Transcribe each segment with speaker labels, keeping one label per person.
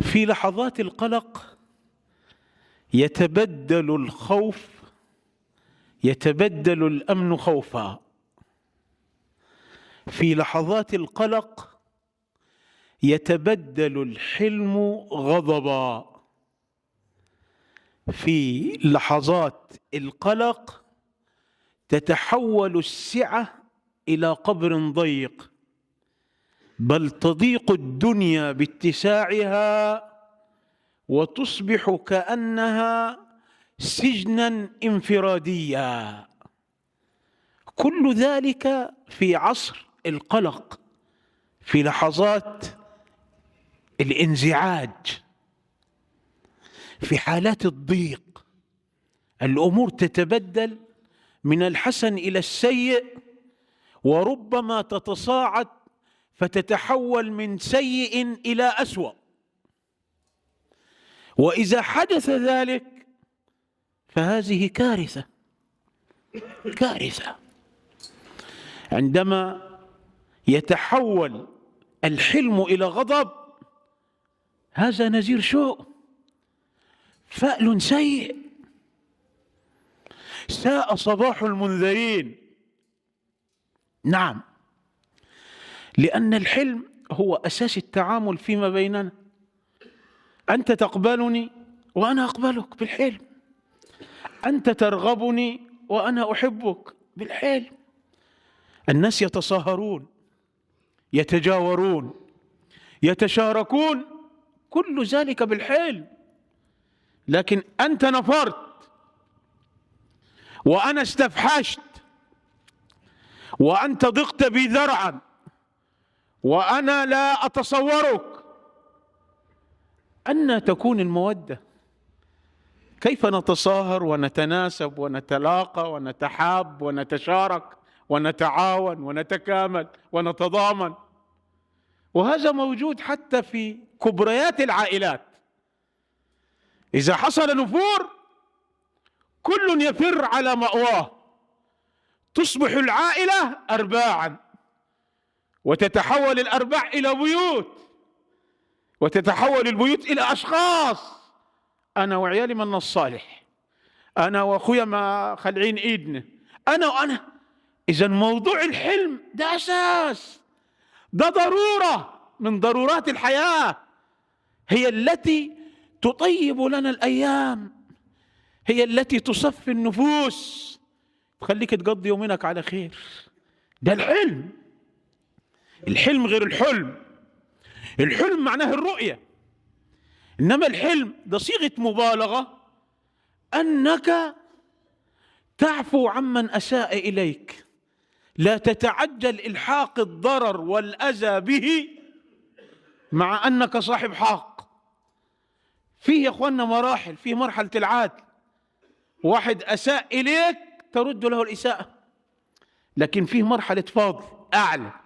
Speaker 1: في لحظات القلق يتبدل الخوف يتبدل الأمن خوفا. في لحظات القلق يتبدل الحلم غضبا. في لحظات القلق تتحول السعة إلى قبر ضيق. بل تضيق الدنيا باتساعها وتصبح كأنها سجنا انفراديا. كل ذلك في عصر القلق في لحظات الانزعاج في حالات الضيق. الأمور تتبدل من الحسن إلى السيء وربما تتصاعد فتتحول من سيء إلى أسوأ. وإذا حدث ذلك فهذه كارثة. كارثة. عندما يتحول الحلم إلى غضب هذا نذير سوء فأل سيء. ساء صباح المنذرين. نعم. لأن الحلم هو أساس التعامل فيما بيننا. أنت تقبلني وأنا أقبلك بالحلم. أنت ترغبني وأنا أحبك بالحلم. الناس يتصاهرون يتجاورون يتشاركون كل ذلك بالحلم. لكن أنت نفرت وأنا استفحشت وأنت ضقت بي ذرعا. وأنا لا أتصورك. أن تكون المودة. كيف نتصاهر ونتناسب ونتلاقى ونتحاب ونتشارك ونتعاون ونتكامل ونتضامن؟ وهذا موجود حتى في كبريات العائلات. إذا حصل نفور كل يفر على مأواه. تصبح العائلة أرباعا. وتتحول الأرباع إلى بيوت وتتحول البيوت إلى أشخاص. أنا وعيالي من الصالح. أنا وأخويا ما خلعين إيدنا. أنا وأنا. إذا موضوع الحلم ده أساس. ده ضرورة من ضرورات الحياة. هي التي تطيب لنا الأيام. هي التي تصفي النفوس. تخليك تقضي يومك على خير. ده الحلم. الحلم غير الحلم. الحلم معناه الرؤية. إنما الحلم ده صيغة مبالغة. أنك تعفو عمن أساء إليك. لا تتعجل إلحاق الضرر والأذى به مع أنك صاحب حق. فيه يا أخوانا مراحل فيه مرحلة العدل. واحد أساء إليك ترد له الإساءة. لكن فيه مرحلة فاضل أعلى.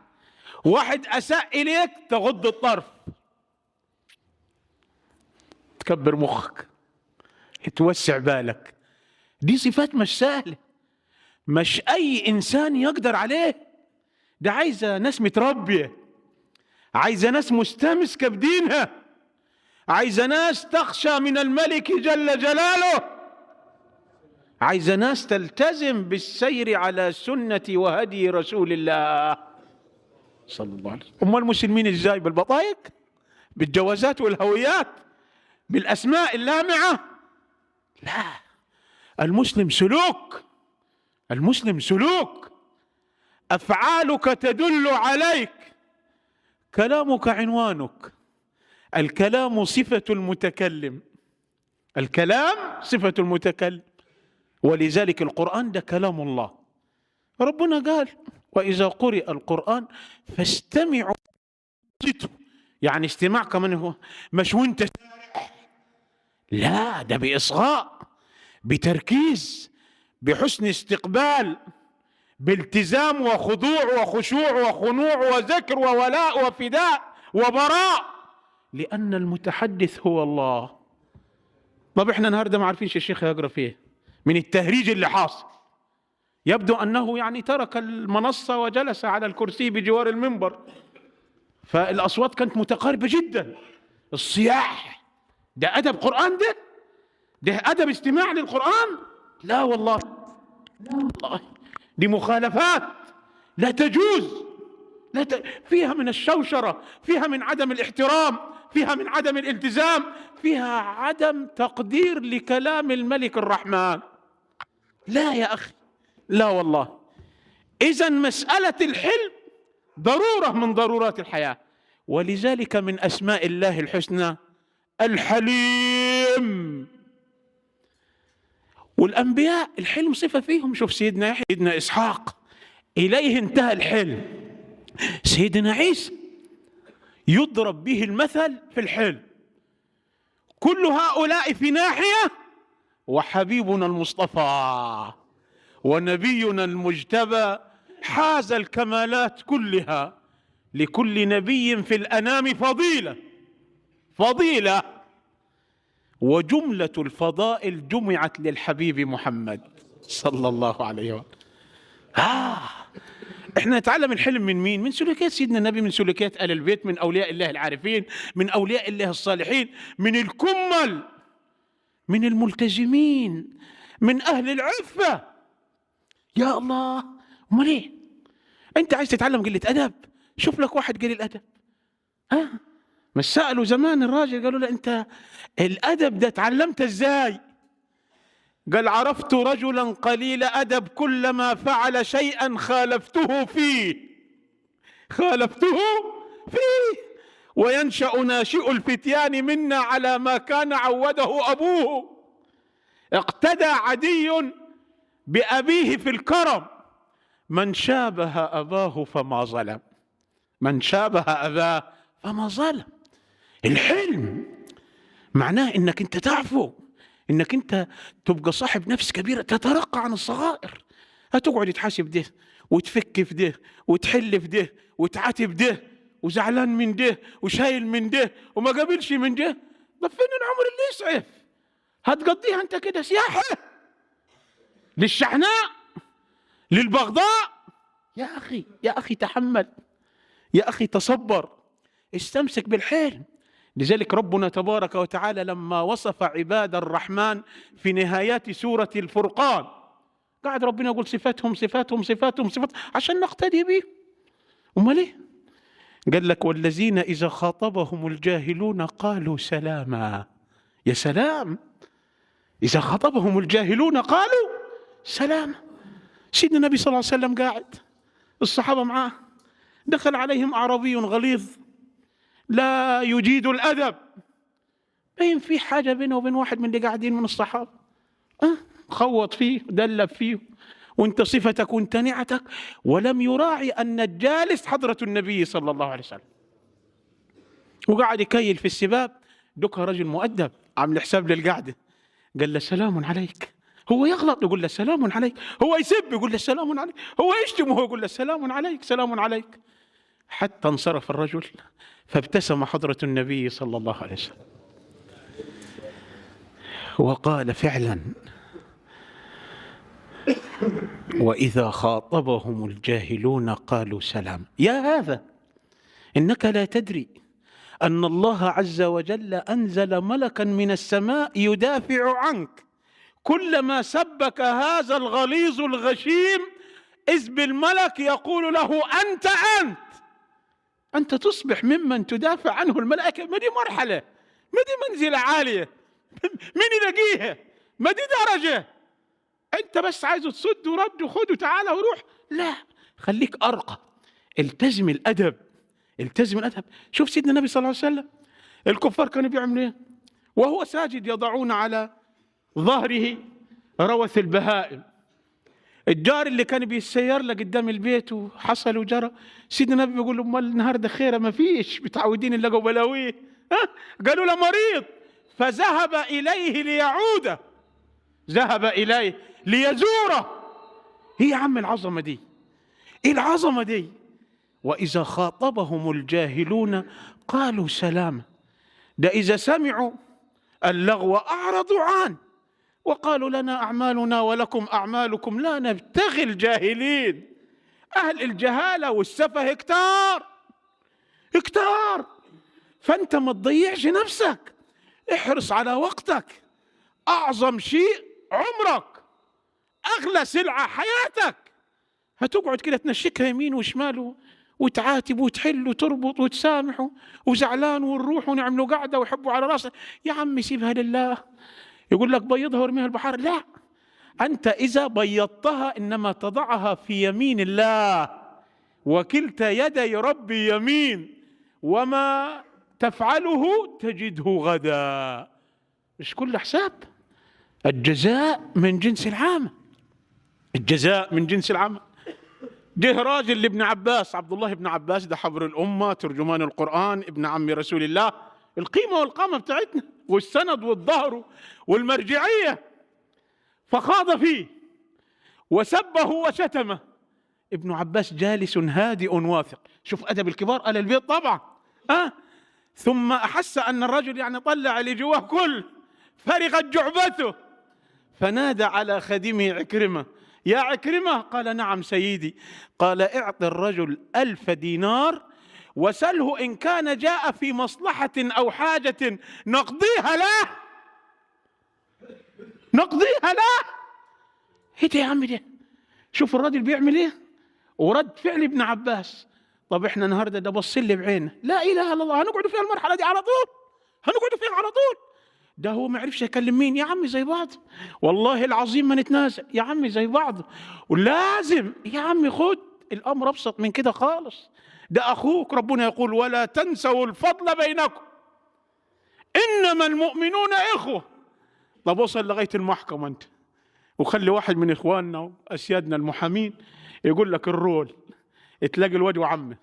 Speaker 1: واحد أساء إليك تغض الطرف. تكبر مخك. توسع بالك. دي صفات مش سهلة. مش أي إنسان يقدر عليه. ده عايزة ناس متربية. عايزة ناس مستمسكة بدينها. عايزة ناس تخشى من الملك جل جلاله. عايزة ناس تلتزم بالسير على سنة وهدي رسول الله. صلى الله عليه وسلم. أمال المسلمين إزاي بالبطايق؟ بالجوازات والهويات؟ بالأسماء اللامعة؟ لا. المسلم سلوك. المسلم سلوك. أفعالك تدل عليك. كلامك عنوانك. الكلام صفة المتكلم. الكلام صفة المتكلم. ولذلك القرآن ده كلام الله. ربنا قال وإذا قرئ القرآن فاستمعوا يعني استماع كمان هو مش وأنت لا ده بإصغاء بتركيز بحسن استقبال بالتزام وخضوع وخشوع وخنوع وذكر وولاء وفداء وبراء. لأن المتحدث هو الله. طب إحنا النهارده ما عارفين الشيخ يقرا فيه من التهريج اللي حاصل. يبدو أنه يعني ترك المنصة وجلس على الكرسي بجوار المنبر. فالأصوات كانت متقاربة جدا. الصياح ده أدب قرآن ده؟ ده أدب استماع للقرآن؟ لا والله. لا والله. دي مخالفات. لا تجوز. لا ت... فيها من الشوشرة فيها من عدم الاحترام فيها من عدم الالتزام فيها عدم تقدير لكلام الملك الرحمن. لا يا أخي. لا والله. إذا مسألة الحلم ضرورة من ضرورات الحياة. ولذلك من أسماء الله الحسنى الحليم. والأنبياء الحلم صفة فيهم. شوف سيدنا يحيى سيدنا إسحاق. إليه انتهى الحلم. سيدنا عيسى يضرب به المثل في الحلم. كل هؤلاء في ناحية وحبيبنا المصطفى. ونبينا المجتبى حاز الكمالات كلها لكل نبي في الأنام فضيلة فضيلة. وجملة الفضائل جمعت للحبيب محمد صلى الله عليه وسلم. آه إحنا نتعلم الحلم من مين؟ من سلوكيات سيدنا النبي من سلوكيات آل البيت من أولياء الله العارفين من أولياء الله الصالحين من الكمل من الملتزمين من أهل العفة. يا الله أمال إيه؟ أنت عايز تتعلم قلة أدب؟ شوف لك واحد قليل أدب. ها؟ مش سألوا زمان الراجل قالوا له أنت الأدب ده تعلمته إزاي؟ قال عرفت رجلا قليل أدب كلما فعل شيئا خالفته فيه. خالفته فيه. وينشأ ناشئ الفتيان منا على ما كان عوده أبوه. اقتدى عدي بأبيه في الكرم. من شابه أباه فما ظلم. من شابه أباه فما ظلم. الحلم معناه إنك أنت تعفو إنك أنت تبقى صاحب نفس كبيرة تترقى عن الصغائر. هتقعد تحاسب ده وتفك في ده وتحل في ده وتعاتب ده وزعلان من ده وشايل من ده وما قابلش من ده طب فين العمر اللي يسعف. هتقضيها أنت كده سياحة. للشحناء للبغضاء. يا أخي يا أخي تحمل. يا أخي تصبر. استمسك بالحلم. لذلك ربنا تبارك وتعالى لما وصف عباد الرحمن في نهايات سورة الفرقان قاعد ربنا يقول صفاتهم صفاتهم صفاتهم صفات عشان نقتدي به. أمال إيه؟ قال لك والذين إذا خاطبهم الجاهلون قالوا سلاما. يا سلام! إذا خاطبهم الجاهلون قالوا سلاما سيدنا النبي صلى الله عليه وسلم قاعد الصحابة معاه. دخل عليهم أعرابي غليظ. لا يجيد الأدب. باين في حاجة بينه وبين واحد من اللي قاعدين من الصحابة. أه؟ خوط فيه دلب فيه. وانت صفتك وانت نعتك. ولم يراعي أن الجالس حضرة النبي صلى الله عليه وسلم. وقعد يكيل في السباب. دكها رجل مؤدب عامل حساب للقعدة. قال له سلام عليك. هو يغلط يقول له سلام عليك. هو يسب يقول له سلام عليك. هو يشتم وهو يقول له سلام عليك سلام عليك. حتى انصرف الرجل فابتسم حضرة النبي صلى الله عليه وسلم. وقال فعلا وإذا خاطبهم الجاهلون قالوا سلام. يا هذا إنك لا تدري أن الله عز وجل أنزل ملكا من السماء يدافع عنك. كلما سبك هذا الغليظ الغشيم إذ بالملك يقول له أنت أنت. أنت تصبح ممن تدافع عنه الملائكة. ما دي مرحلة؟ ما دي منزلة عالية؟ مين يلاقيها؟ ما دي درجة؟ أنت بس عايزه تصد ورد وخد وتعالى وروح. لا خليك أرقى. التزم الأدب. التزم الأدب. شوف سيدنا النبي صلى الله عليه وسلم. الكفار كانوا بيعملوا إيه؟ وهو ساجد يضعون على ظهره روث البهائم. الجار اللي كان بيسير له قدام البيت وحصل وجرى سيدنا النبي بيقول أمال النهارده خيرة؟ ما فيش. متعودين نلاقوا بلاويه ها؟ قالوا له مريض. فذهب إليه ليعوده. ذهب إليه ليزوره. هي يا عم العظمة دي. إيه العظمة دي. وإذا خاطبهم الجاهلون قالوا سلاما ده إذا سمعوا اللغو أعرضوا عنه وقالوا لنا أعمالنا ولكم أعمالكم لا نبتغي الجاهلين. أهل الجهالة والسفه كتار كتار فأنت ما تضيعش نفسك احرص على وقتك. أعظم شيء عمرك أغلى سلعة حياتك. هتقعد كده تنشكها يمين وشمال وتعاتب وتحل وتربط وتسامح وزعلان ونروح ونعملوا قعدة ويحبوا على راسك يا عمي سيبها لله يقول لك بيضها وارميها البحر لا أنت إذا بيضتها إنما تضعها في يمين الله وكلتا يدي ربي يمين وما تفعله تجده غدا. مش كل حساب الجزاء من جنس العمل الجزاء من جنس العمل جه راجل لابن عباس عبد الله بن عباس ده حبر الأمة ترجمان القرآن ابن عم رسول الله. القيمة والقامة بتاعتنا والسند والظهر والمرجعية. فخاض فيه وسبه وشتمه. ابن عباس جالس هادئ واثق. شوف أدب الكبار آل البيت طبعا. أه؟ ثم أحس أن الرجل يعني طلع اللي جواه كل. فرغت جعبته. فنادى على خادمه عكرمة. يا عكرمة! قال نعم سيدي. قال اعط الرجل ألف دينار وسله إن كان جاء في مصلحة أو حاجة نقضيها له. نقضيها له. إيه ده يا عم ده؟ شوف الراجل بيعمل إيه؟ ورد فعل ابن عباس. طب إحنا النهارده ده بص لي بعينه. لا إله إلا الله. هنقعد فيها المرحلة دي على طول. هنقعد فيها على طول. ده هو ما عرفش يكلم مين. يا عمي زي بعض. والله العظيم ما نتنازل. يا عمي زي بعض. ولازم. يا عمي خد. الأمر أبسط من كده خالص. ده أخوك ربنا يقول ولا تنسوا الفضل بينكم. إنما المؤمنون إخوة. طب وصل لغاية المحكمة أنت. وخلي واحد من إخواننا وأسيادنا المحامين يقول لك الرول. تلاقي الواد وعمه.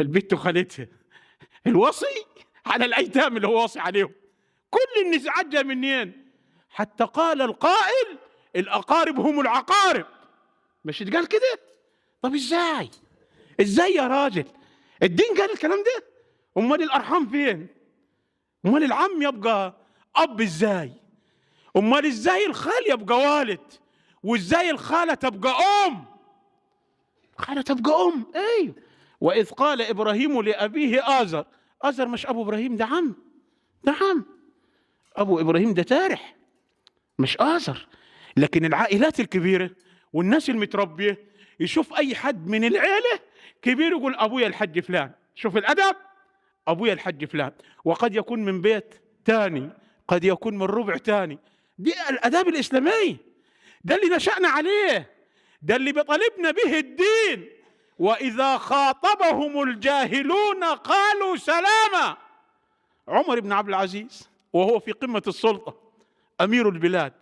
Speaker 1: البت وخالتها. الوصي على الأيتام اللي هو واصي عليهم. كل النزاعات جاية منين؟ حتى قال القائل الأقارب هم العقارب. مش اتقال كده؟ طب إزاي؟ إزاي يا راجل؟ الدين قال الكلام ده؟ أمال الأرحام فين؟ أمال العم يبقى أب إزاي؟ أمال إزاي الخال يبقى والد؟ وإزاي الخالة تبقى أم؟ الخالة تبقى أم أيوه وإذ قال إبراهيم لأبيه آزر آزر مش أبو إبراهيم ده عم ده عم. أبو إبراهيم ده تارح مش آزر. لكن العائلات الكبيرة والناس المتربية يشوف أي حد من العيلة كبير يقول أبويا الحج فلان. شوف الأدب أبويا الحج فلان. وقد يكون من بيت تاني قد يكون من ربع تاني. دي الأداب الإسلامية. ده اللي نشأنا عليه. ده اللي بيطالبنا به الدين. وإذا خاطبهم الجاهلون قالوا سلاما. عمر بن عبد العزيز وهو في قمة السلطة أمير البلاد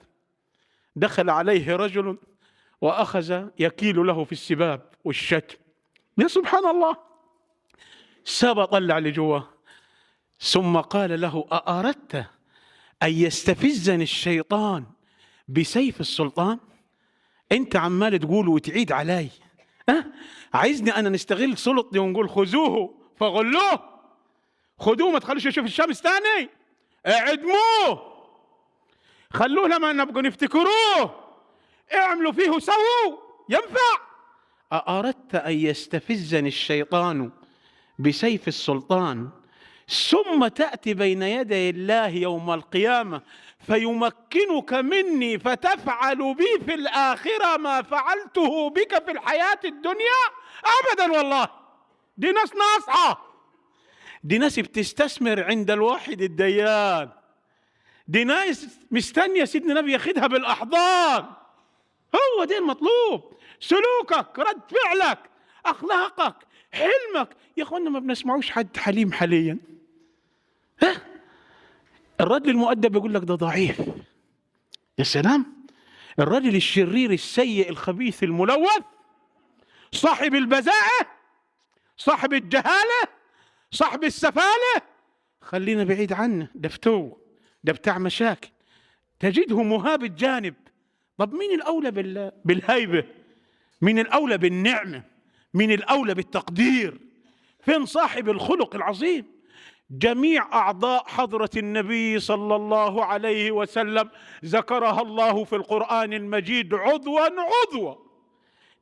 Speaker 1: دخل عليه رجل وأخذ يكيل له في السباب والشتم. يا سبحان الله ساب طلع لجوه ثم قال له أأردت أن يستفزني الشيطان بسيف السلطان؟ أنت عمال تقول وتعيد علي. أه؟ عايزني أنا نستغل سلطتي ونقول خذوه فغلوه. خذوه ما تخلوش يشوف الشمس تاني. اعدموه. خلوه لما نبقوا نفتكروه. اعملوا فيه وسووا ينفع. أأردت أن يستفزني الشيطان بسيف السلطان. ثم تأتي بين يدي الله يوم القيامة فيمكنك مني فتفعل بي في الآخرة ما فعلته بك في الحياة الدنيا؟ أبدا والله. دي ناس ناصحة. دي ناس بتستثمر عند الواحد الديان. دي ناس مستنية سيدنا النبي ياخدها بالأحضان. هو ده المطلوب سلوكك رد فعلك أخلاقك حلمك. يا اخوانا ما بنسمعوش حد حليم حاليا. ها؟ الرجل المؤدب يقول لك ده ضعيف. يا سلام. الرجل الشرير السيء الخبيث الملوث صاحب البذاءة صاحب الجهالة صاحب السفالة. خلينا بعيد عنه. ده فتو ده بتاع مشاكل. تجده مهاب الجانب. طب مين الأولى بالهيبة؟ مين الأولى بالنعمة؟ مين الأولى بالتقدير؟ فين صاحب الخلق العظيم؟ جميع أعضاء حضرة النبي صلى الله عليه وسلم ذكرها الله في القرآن المجيد عضوا عضوا.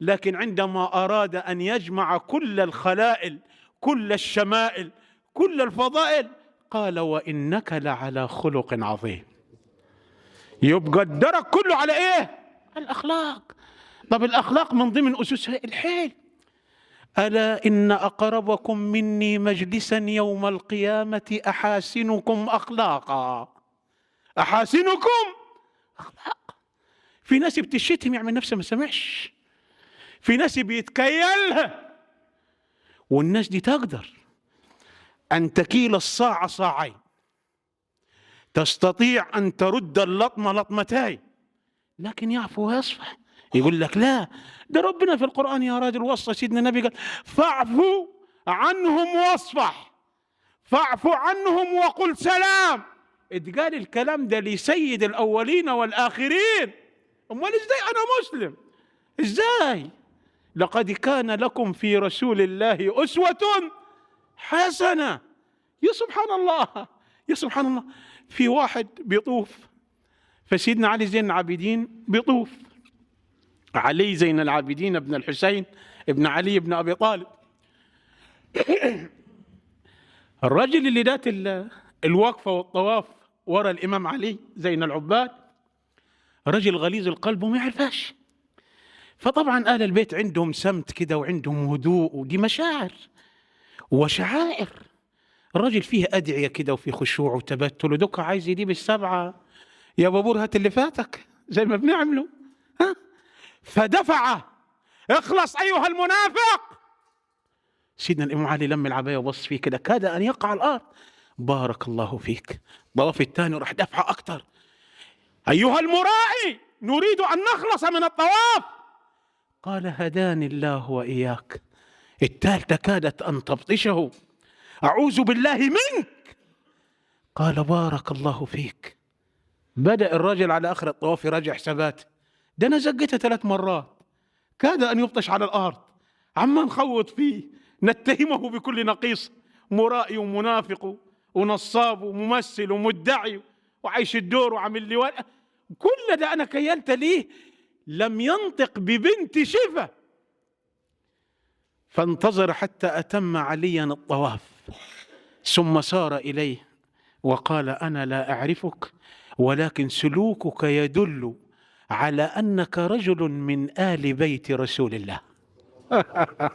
Speaker 1: لكن عندما أراد أن يجمع كل الخلائل كل الشمائل كل الفضائل قال وإنك لعلى خلق عظيم. يبقى الدرك كله على إيه؟ الأخلاق. طب الأخلاق من ضمن أسسها الحيل. ألا إن أقربكم مني مجلسا يوم القيامة أحاسنكم أخلاقا. أحاسنكم؟ أخلاق. في ناس بتشتم يعمل نفسه ما سمعش. في ناس بيتكيلها والناس دي تقدر. أن تكيل الصاع صاعين. تستطيع أن ترد اللطمة لطمتين لكن يعفو ويصفح يقول لك لا ده ربنا في القرآن يا راجل وصى سيدنا النبي قال فاعفوا عنهم واصفح فاعفوا عنهم وقل سلام. اتقال الكلام ده لسيد الأولين والآخرين. أمال إزاي أنا مسلم؟ إزاي؟ لقد كان لكم في رسول الله أسوة حسنة. يا سبحان الله. يا سبحان الله. في واحد بيطوف فسيدنا علي زين العابدين بيطوف. علي زين العابدين ابن الحسين ابن علي بن أبي طالب. الرجل اللي دات الوقفة والطواف ورا الإمام علي زين العباد رجل غليظ القلب وما يعرفاش فطبعا أهل البيت عندهم سمت كده وعندهم هدوء ودي مشاعر وشعائر. الراجل فيه أدعية كده وفي خشوع وتبتل ودك عايز يجيب السبعة. يا بابور هات اللي فاتك زي ما بنعمله. ها؟ فدفع. اخلص أيها المنافق. سيدنا الإمام علي لم العبايه وبص فيه كده. كاد أن يقع على الأرض. بارك الله فيك. ضاف الثاني راح دفع أكثر أيها المراعي نريد أن نخلص من الطواف. قال هداني الله وإياك. الثالثة كادت أن تبطشه. أعوذ بالله منك. قال بارك الله فيك. بدأ الرجل على آخر الطواف يراجع حساباته. ده أنا زقته ثلاث مرات. كاد أن يبطش على الأرض. عما نخوض فيه. نتهمه بكل نقيص. مرائي ومنافق ونصاب وممثل ومدعي وعايش الدور وعامل لي كل ده أنا كيلت ليه؟ لم ينطق ببنت شفه فانتظر حتى أتم عليا الطواف. ثم سار إليه وقال أنا لا أعرفك ولكن سلوكك يدل على أنك رجل من آل بيت رسول الله.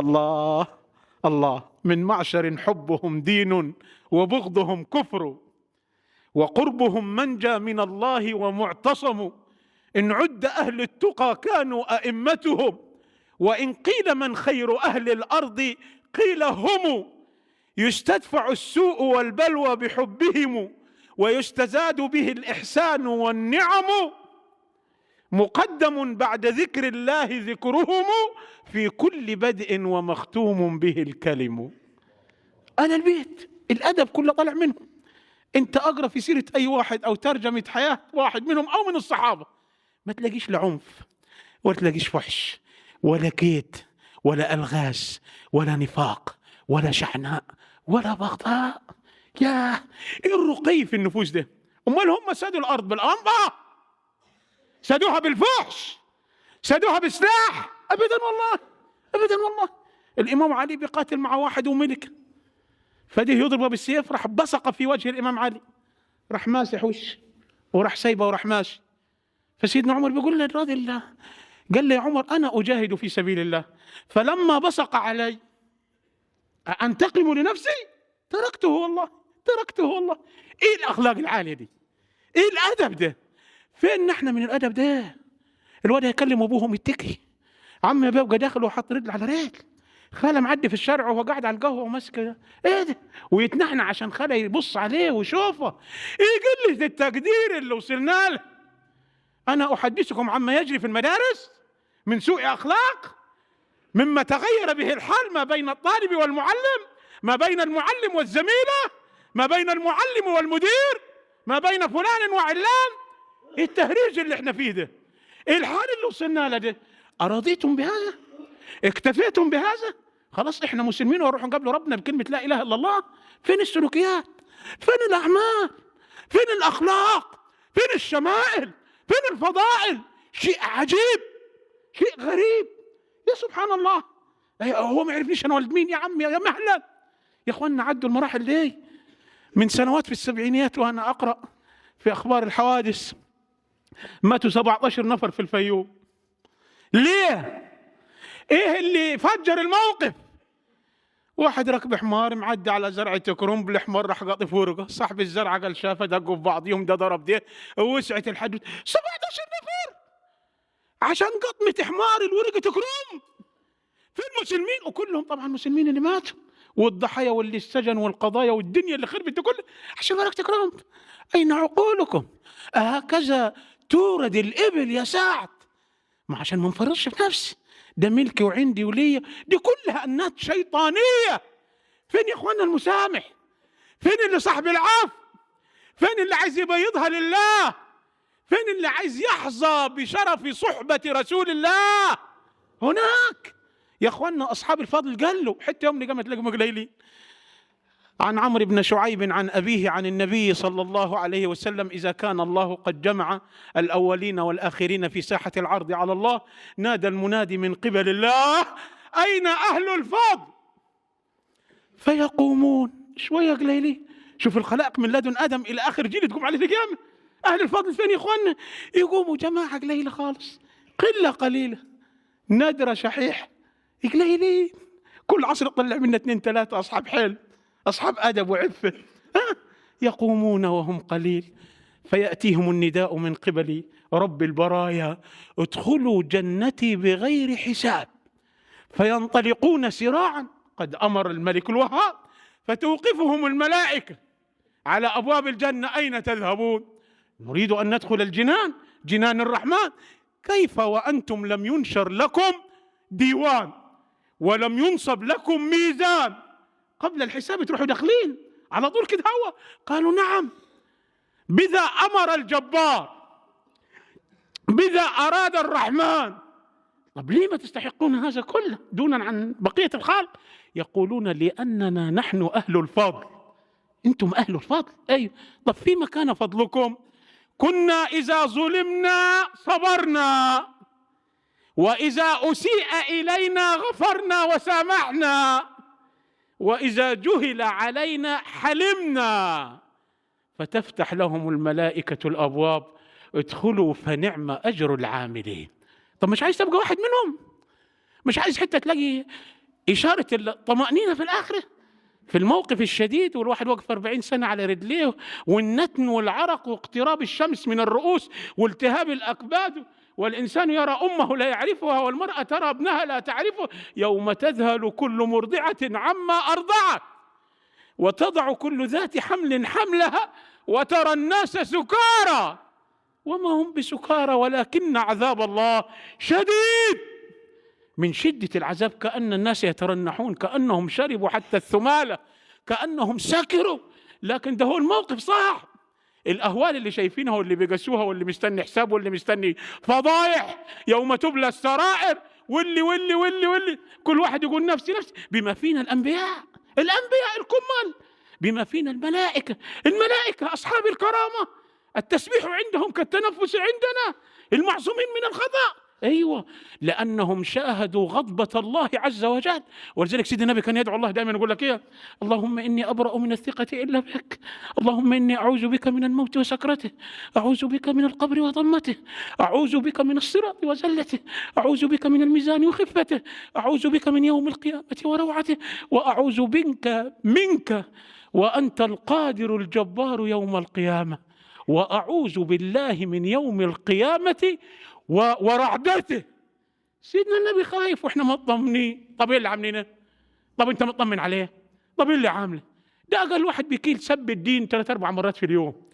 Speaker 1: الله الله. من معشر حبهم دين وبغضهم كفر وقربهم منجى من الله ومعتصم. إن عد أهل التقى كانوا أئمتهم وإن قيل من خير أهل الأرض قيل هم. يستدفع السوء والبلوى بحبهم ويستزاد به الإحسان والنعم مقدم بعد ذكر الله ذكرهم في كل بدء ومختوم به الكلم. أنا البيت الأدب كله طالع منهم أنت أقرأ في سيرة أي واحد أو ترجمة حياة واحد منهم أو من الصحابة. ما تلاقيش لا عنف ولا تلاقيش فحش ولا كيد ولا ألغاز ولا نفاق. ولا شحناء ولا بغضاء يا إيه الرقي في النفوس ده؟ أمال هم سادوا الأرض بالانبا سادوها بالفحش؟ سادوها بسلاح؟ ابدا والله ابدا والله. الإمام علي بيقاتل مع واحد وملك. فده يضربه بالسيف راح بصق في وجه الإمام علي. راح ماسح وش؟ وراح سايبه وراح ماشي. فسيدنا عمر بيقول للراجل قال له يا عمر أنا أجاهد في سبيل الله. فلما بصق علي أنتقم لنفسي؟ تركته والله تركته والله. إيه الأخلاق العالية دي؟ إيه الأدب ده؟ فين نحن من الأدب ده؟ الواد يكلم ابوه متكي عم يبقى داخل وحط رجل على رجل. خالة معدي في الشارع وهو قاعد على القهوة وماسك إيه ده؟ ويتنحنى عشان خالة يبص عليه ويشوفه. إيه قله التقدير اللي وصلنا له. أنا أحدثكم عما يجري في المدارس من سوء أخلاق؟ مما تغير به الحال ما بين الطالب والمعلم ما بين المعلم والزميله ما بين المعلم والمدير ما بين فلان وعلان. إيه التهريج اللي إحنا فيه ده؟ إيه الحال اللي وصلنا له ده؟ بهذا؟ اكتفيتم بهذا؟ خلاص إحنا مسلمين ونروح نقابل ربنا بكلمة لا إله إلا الله. فين السلوكيات؟ فين الأعمال؟ فين الأخلاق؟ فين الشمائل؟ فين الفضائل؟ شيء عجيب شيء غريب. يا سبحان الله. هو ما يعرفنيش أنا ولد مين يا عم يا مهلا يا اخوانا عدوا المراحل دي. من سنوات في السبعينيات وأنا أقرأ في أخبار الحوادث ماتوا 17 نفر في الفيوم. ليه؟ إيه اللي فجر الموقف؟ واحد ركب حمار معدي على زرعة كرنب الحمار راح قاطف ورقة صاحب الزرعة قال شافه دقوا في بعضهم ده ضرب ده وسعت الحدود. 17 نفر! عشان قطمة حمار الورقة كرنب في المسلمين وكلهم طبعا مسلمين اللي ماتوا والضحايا واللي السجن والقضايا والدنيا اللي خربت كلها عشان ورقة كرنب أين عقولكم؟ هكذا تورد الإبل يا سعد. ما عشان ما نفرطش في نفسي ده ملكي وعندي وليا. دي كلها أنات شيطانية. فين يا اخوانا المسامح؟ فين اللي صاحب العفو؟ فين اللي عايز يبيضها لله؟ فين اللي عايز يحظى بشرف صحبة رسول الله؟ هناك. يا أخوانا أصحاب الفضل قالوا حتى يوم قامت لكم قليلين عن عمرو بن شعيب عن أبيه عن النبي صلى الله عليه وسلم إذا كان الله قد جمع الأولين والآخرين في ساحة العرض على الله نادى المنادي من قبل الله أين أهل الفضل؟ فيقومون. شوية قليلين شوف الخلائق من لدن آدم إلى آخر جيل تقوم عليه القيامة أهل الفضل فين يا إخواننا؟ يقوموا جماعة قليلة خالص. قلة قليلة. نادرة شحيح. قليلين. كل عصر طلع منا اثنين ثلاثة أصحاب حلم أصحاب أدب وعفة. يقومون وهم قليل. فيأتيهم النداء من قبل. رب البرايا ادخلوا جنتي بغير حساب. فينطلقون سراعا. قد أمر الملك الوهاب فتوقفهم الملائكة. على أبواب الجنة أين تذهبون؟ نريد أن ندخل الجنان جنان الرحمن. كيف وأنتم لم ينشر لكم ديوان ولم ينصب لكم ميزان؟ قبل الحساب تروحوا داخلين على طول كده هو. قالوا نعم. بذا أمر الجبار. بذا أراد الرحمن. طب ليه ما تستحقون هذا كله دونا عن بقية الخلق؟ يقولون لأننا نحن أهل الفضل. أنتم أهل الفضل؟ أيوه طب فيما كان فضلكم؟ كنا إذا ظلمنا صبرنا وإذا أسيء إلينا غفرنا وسامحنا وإذا جهل علينا حلمنا. فتفتح لهم الملائكة الأبواب ادخلوا فنعم أجر العاملين. طب مش عايز تبقى واحد منهم؟ مش عايز حتى تلاقي إشارة الطمأنينة في الآخرة؟ في الموقف الشديد والواحد واقف 40 سنة على رجليه والنتن والعرق واقتراب الشمس من الرؤوس والتهاب الأكباد والإنسان يرى أمه لا يعرفها والمرأة ترى ابنها لا تعرفه يوم تذهل كل مرضعة عما أرضعت. وتضع كل ذات حمل حملها وترى الناس سكارى. وما هم بسكارى ولكن عذاب الله شديد. من شدة العذاب كأن الناس يترنحون كأنهم شربوا حتى الثمالة كأنهم سكروا. لكن ده هو الموقف صح. الأهوال اللي شايفينها واللي بيقسوها واللي مستني حساب واللي مستني فضايح يوم تبلى السرائر. واللي واللي واللي واللي. كل واحد يقول نفسي نفسي. بما فينا الأنبياء الأنبياء الكمال. بما فينا الملائكة. الملائكة أصحاب الكرامة. التسبيح عندهم كالتنفس عندنا. المعصومين من الخطأ. أيوه لأنهم شاهدوا غضبة الله عز وجل. ولذلك سيدنا النبي كان يدعو الله دائما يقول لك إيه؟ اللهم إني أبرأ من الثقة إلا بك. اللهم إني أعوذ بك من الموت وسكرته. أعوذ بك من القبر وضمته. أعوذ بك من الصراط وزلته. أعوذ بك من الميزان وخفته. أعوذ بك من يوم القيامة وروعته. وأعوذ بك منك وأنت القادر الجبار يوم القيامة. وأعوذ بالله من يوم القيامة ورعدته سيدنا النبي خايف وإحنا مطمنين. طب إيه اللي عاملينه؟ طب أنت مطمن عليه؟ طب إيه اللي عامله؟ ده أقل واحد بيكيل سب الدين ثلاث أربع مرات في اليوم.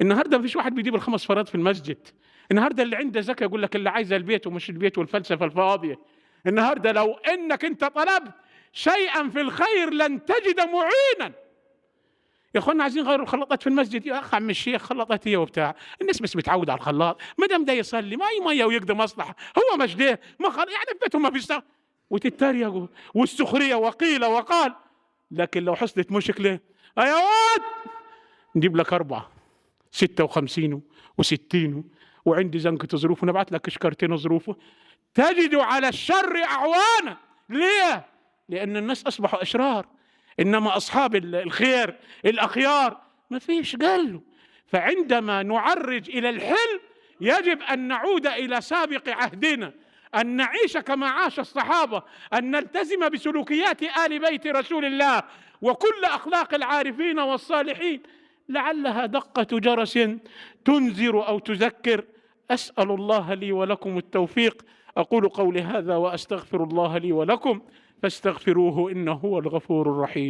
Speaker 1: النهارده مفيش واحد بيجيب الخمس فرات في المسجد. النهارده اللي عنده زكاة يقول لك اللي عايز البيت ومش البيت والفلسفة الفاضية. النهارده لو إنك أنت طلبت شيئا في الخير لن تجد معينا. يا اخوانا عايزين نغير الخلاطات في المسجد. يا اخ عم الشيخ خلاطات هي وبتاع. الناس بس متعود على الخلاط. ما دام ده يصلي ما مية ويقضي مصلحة. هو مش ده ما خل... يعني في بيتهم ما فيش وتتريقوا والسخرية وقيل وقال. لكن لو حصلت مشكلة يا واد نجيب لك أربعة ستة وخمسين وستين. وعندي زنكة ظروف ونبعت لك شكرتين ظروفه. تجد على الشر أعوانا. ليه؟ لأن الناس أصبحوا أشرار. إنما أصحاب الخير الأخيار. ما فيش قال له فعندما نعرج إلى الحلم يجب أن نعود إلى سابق عهدنا أن نعيش كما عاش الصحابة أن نلتزم بسلوكيات آل بيت رسول الله وكل أخلاق العارفين والصالحين. لعلها دقة جرس تنذر أو تذكر. أسأل الله لي ولكم التوفيق. أقول قولي هذا وأستغفر الله لي ولكم. فاستغفروه إنه هو الغفور الرحيم.